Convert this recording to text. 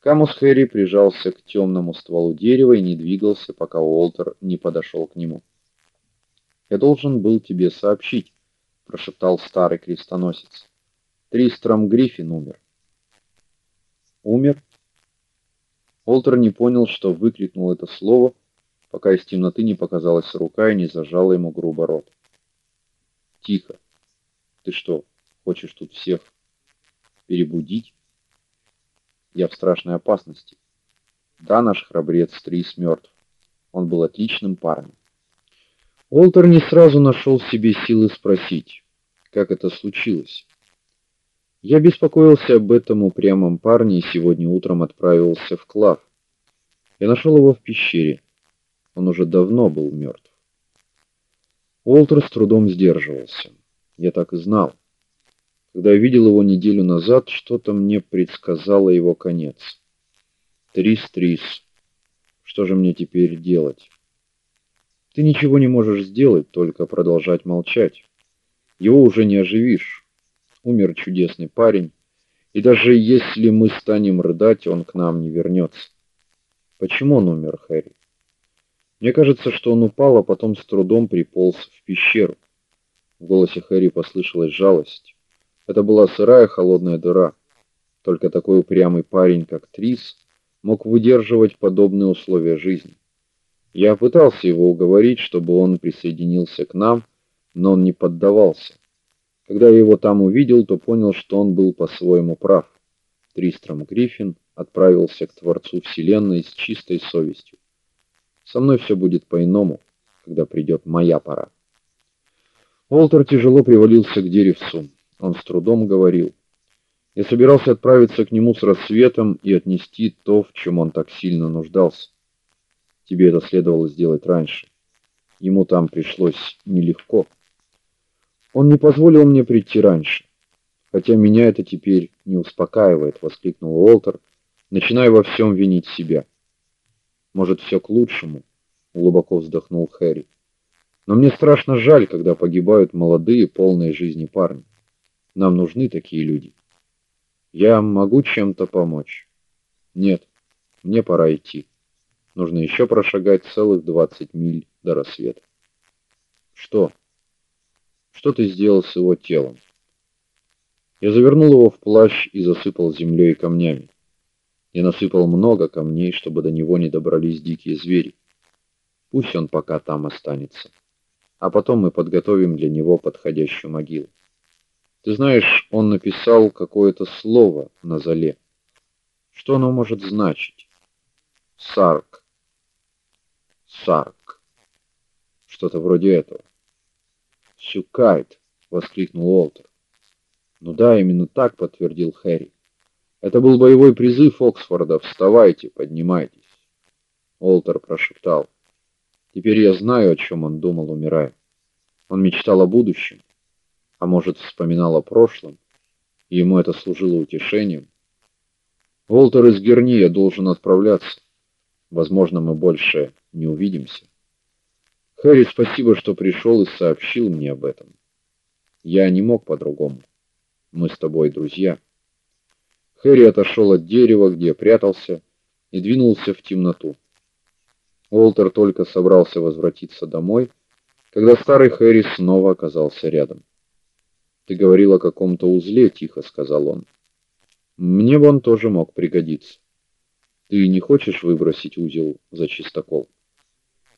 Камус Хэри прижался к темному стволу дерева и не двигался, пока Уолтер не подошел к нему. "Я должен был тебе сообщить", прошептал старый крестоносец. "Тристром Гриффин умер". Умер? Уолтер не понял, что выкрикнул это слово, пока из темноты не показалась рука и не зажала ему грубо рот. Тихо. Ты что, хочешь тут всех перебудить? Я в страшной опасности. Да, наш храбрец Трис мертв. Он был отличным парнем. Уолтер не сразу нашел в себе силы спросить, как это случилось. Я беспокоился об этом упрямом парне и сегодня утром отправился в Клав. Я нашел его в пещере. Он уже давно был мертв. Уолтер с трудом сдерживался. Я так и знал. Когда я видел его неделю назад, что-то мне предсказало его конец. Трис, Трис. Что же мне теперь делать? Ты ничего не можешь сделать, только продолжать молчать. Его уже не оживишь. Умер чудесный парень, и даже если мы станем рыдать, он к нам не вернется. Почему он умер, Хэри? Мне кажется, что он упал, а потом с трудом приполз в пещеру. В голосе Хэри послышалась жалость. Это была сырая холодная дыра. Только такой упрямый парень, как Трис, мог выдерживать подобные условия жизни. Я пытался его уговорить, чтобы он присоединился к нам, но он не поддавался. Когда я его там увидел, то понял, что он был по-своему прав. Тристром Гриффин отправился к Творцу Вселенной с чистой совестью. Со мной все будет по-иному, когда придет моя пора. Олтер тяжело привалился к деревцу. Он с трудом говорил. Я собирался отправиться к нему с рассветом и отнести то, в чем он так сильно нуждался. Тебе это следовало сделать раньше. Ему там пришлось нелегко. Он не позволил мне прийти раньше. Хотя меня это теперь не успокаивает, воскликнул Уолтер, начиная во всем винить себя. Может, все к лучшему, глубоко вздохнул Хэри. Но мне страшно жаль, когда погибают молодые, полные жизни парни. Нам нужны такие люди. Я могу чем-то помочь. Нет, мне пора идти. Нужно еще прошагать целых двадцать миль до рассвета. Что? Что ты сделал с его телом? Я завернул его в плащ и засыпал землей и камнями. Я насыпал много камней, чтобы до него не добрались дикие звери. Пусть он пока там останется. А потом мы подготовим для него подходящую могилу. Ты знаешь, он написал какое-то слово на зале. Что оно может значить? Сарк. Сарк. Что-то вроде этого. Сюкайт, воскликнул Уолтер. Ну да, именно так подтвердил Хэри. Это был боевой призыв Оксфорда: "Вставайте, поднимайтесь". Уолтер прошептал: "Теперь я знаю, о чем он думал, умирая. Он мечтал о будущем а может, вспоминал о прошлом, и ему это служило утешением. Волтер из Герния должен отправляться. Возможно, мы больше не увидимся. Хэри, спасибо, что пришел и сообщил мне об этом. Я не мог по-другому. Мы с тобой друзья. Хэри отошел от дерева, где прятался, и двинулся в темноту. Волтер только собрался возвратиться домой, когда старый Хэри снова оказался рядом. Ты говорил о каком-то узле, тихо сказал он. Мне бы он тоже мог пригодиться. Ты не хочешь выбросить узел за чистокол?